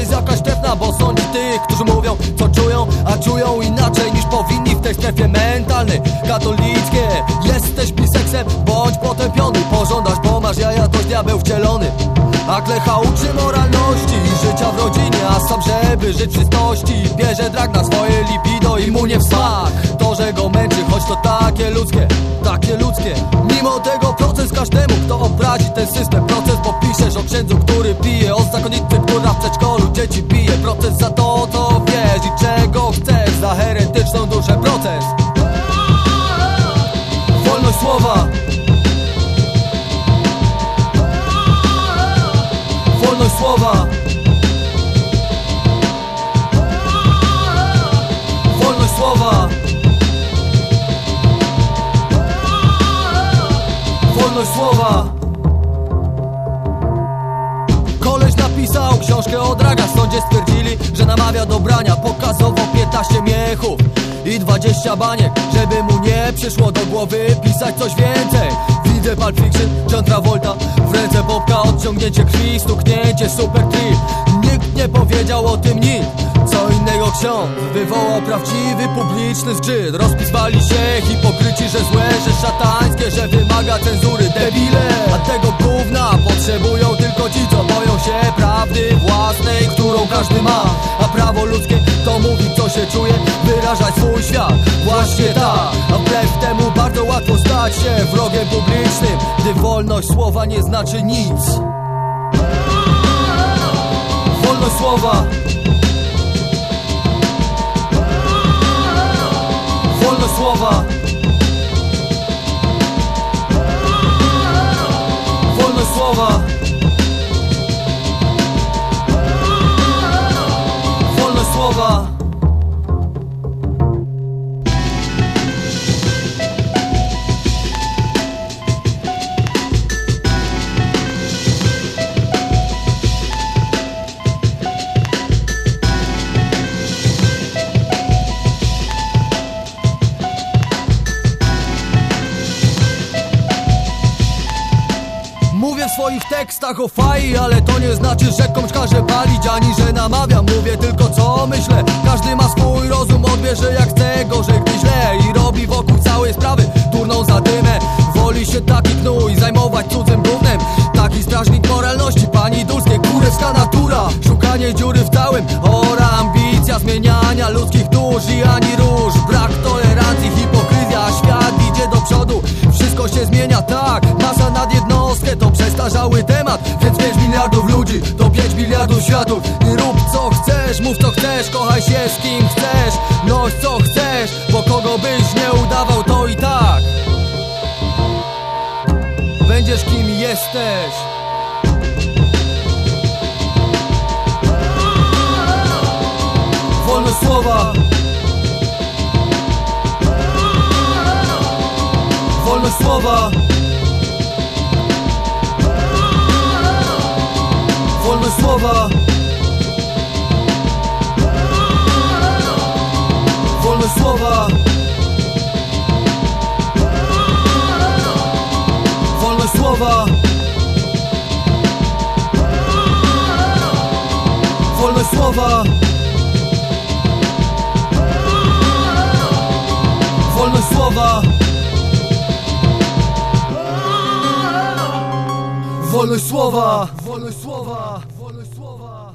jest jakaś trefna Bo sądzi tych, którzy mówią co czują A czują inaczej niż powinni w tej strefie mentalnej. Katolickie Jesteś biseksem, bądź potępiony Pożądasz, bo masz jaja, to diabeł wcielony. A klecha uczy moralności i życia w rodzinie A sam żeby żyć czystości Bierze drag na swoje lipido i mu nie w To, że go męczy, choć to takie ludzkie Takie ludzkie. Mimo tego proces każdemu, kto obrazi ten system Proces, Antes a książkę o dragach. Sądzie stwierdzili, że namawia do brania Pokazowo 15 miechów i 20 baniek. Żeby mu nie przyszło do głowy pisać coś więcej. Widzę Pulp Fiction, John Travolta W ręce popka odciągnięcie krwi Stuknięcie super trip Nikt nie powiedział o tym nic co innego ksiądz wywołał prawdziwy publiczny zgrzyt. Rozpiswali się hipokryci, że złe, że szatańskie każdy ma A prawo ludzkie to mówi co się czuje Wyrażać swój świat. Właśnie tak A wbrew temu bardzo łatwo stać się wrogiem publicznym Gdy wolność słowa nie znaczy nic. Wolność słowa w swoich tekstach o fai, ale to nie znaczy, że komuś każe palić Ani że namawiam, mówię tylko co myślę. Każdy ma swój rozum, odbierze jak chce Gorzej gdy źle. I robi wokół całej sprawy Turną za dymę, woli się taki gnój Zajmować cudzym gównem. Taki strażnik moralności, pani dulskiej Kurewska natura, szukanie dziury w całym Ora ambicja zmieniania ludzkich dusz I ani przestarzały temat Więc 5 miliardów ludzi to 5 miliardów światów. I rób co chcesz, mów co chcesz Kochaj się z kim chcesz, noś co chcesz Bo kogo byś nie udawał to i tak. Będziesz kim jesteś. Wolność słowa. Wolność słowa słowa. Wolność słowa. Wolność słowa. Wolność słowa. Wolność słowa. Wolność słowa. Wolność słowa 我